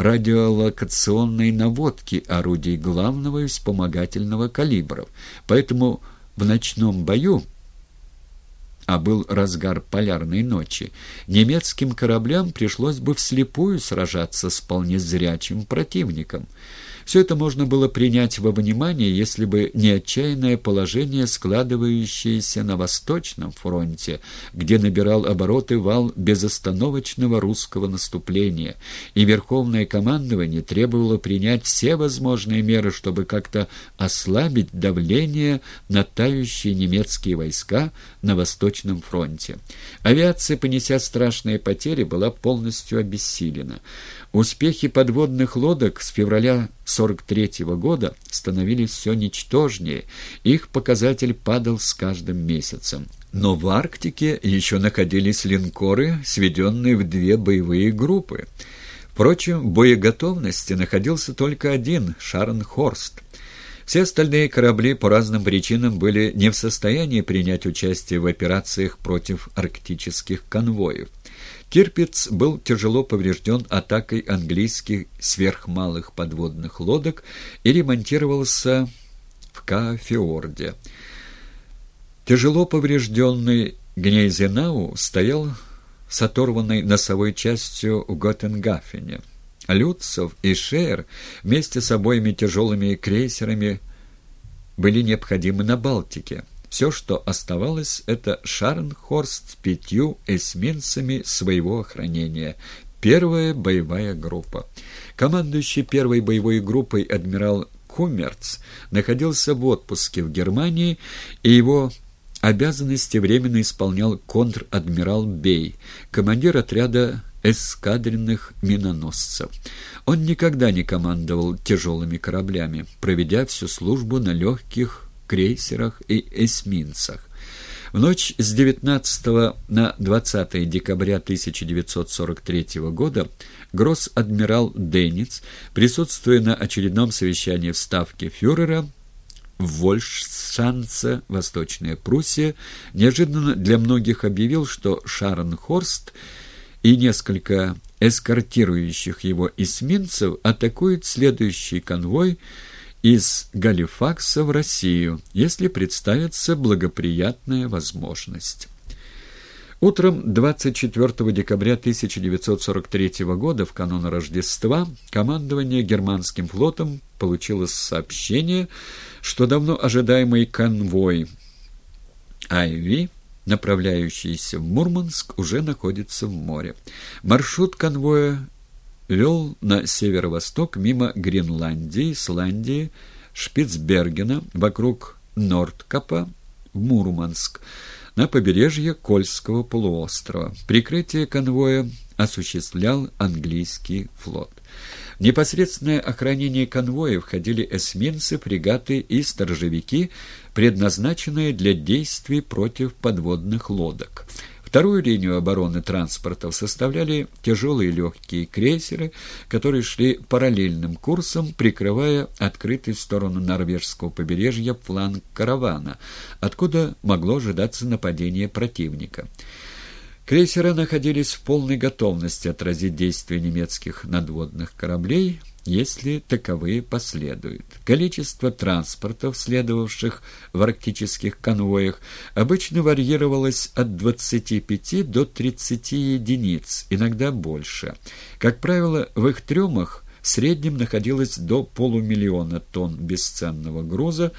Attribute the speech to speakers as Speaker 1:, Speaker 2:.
Speaker 1: радиолокационной наводки орудий главного и вспомогательного калибров. Поэтому в ночном бою а был разгар полярной ночи, немецким кораблям пришлось бы вслепую сражаться с вполне зрячим противником — все это можно было принять во внимание, если бы не отчаянное положение, складывающееся на Восточном фронте, где набирал обороты вал безостановочного русского наступления, и Верховное командование требовало принять все возможные меры, чтобы как-то ослабить давление на тающие немецкие войска на Восточном фронте. Авиация, понеся страшные потери, была полностью обессилена. Успехи подводных лодок с февраля 43 -го года становились все ничтожнее, их показатель падал с каждым месяцем. Но в Арктике еще находились линкоры, сведенные в две боевые группы. Впрочем, в боеготовности находился только один — Шарнхорст. Все остальные корабли по разным причинам были не в состоянии принять участие в операциях против арктических конвоев. Тирпиц был тяжело поврежден атакой английских сверхмалых подводных лодок и ремонтировался в Каафиорде. Тяжело поврежденный Гнейзенау стоял с оторванной носовой частью в Готтенгафене. Люцов и Шеер вместе с обоими тяжелыми крейсерами были необходимы на Балтике. Все, что оставалось, это Шарнхорст с пятью эсминцами своего охранения. Первая боевая группа. Командующий первой боевой группой адмирал Кумерц находился в отпуске в Германии, и его обязанности временно исполнял контр-адмирал Бей, командир отряда эскадренных миноносцев. Он никогда не командовал тяжелыми кораблями, проведя всю службу на легких крейсерах и эсминцах. В ночь с 19 на 20 декабря 1943 года гросс-адмирал Денниц, присутствуя на очередном совещании в Ставке фюрера в Вольшанце, Восточная Пруссия, неожиданно для многих объявил, что Шарнхорст и несколько эскортирующих его эсминцев атакуют следующий конвой из Галифакса в Россию, если представится благоприятная возможность. Утром 24 декабря 1943 года, в канун Рождества, командование германским флотом получило сообщение, что давно ожидаемый конвой «Айви», направляющийся в Мурманск, уже находится в море. Маршрут конвоя вел на северо-восток мимо Гренландии, Исландии, Шпицбергена, вокруг Нордкапа, в Мурманск, на побережье Кольского полуострова. Прикрытие конвоя осуществлял английский флот. В непосредственное охранение конвоя входили эсминцы, фрегаты и сторожевики, предназначенные для действий против подводных лодок. Вторую линию обороны транспортов составляли тяжелые легкие крейсеры, которые шли параллельным курсом, прикрывая открытый в сторону норвежского побережья фланг каравана, откуда могло ожидаться нападение противника. Крейсеры находились в полной готовности отразить действия немецких надводных кораблей, если таковые последуют. Количество транспортов, следовавших в арктических конвоях, обычно варьировалось от 25 до 30 единиц, иногда больше. Как правило, в их трюмах в среднем находилось до полумиллиона тонн бесценного груза,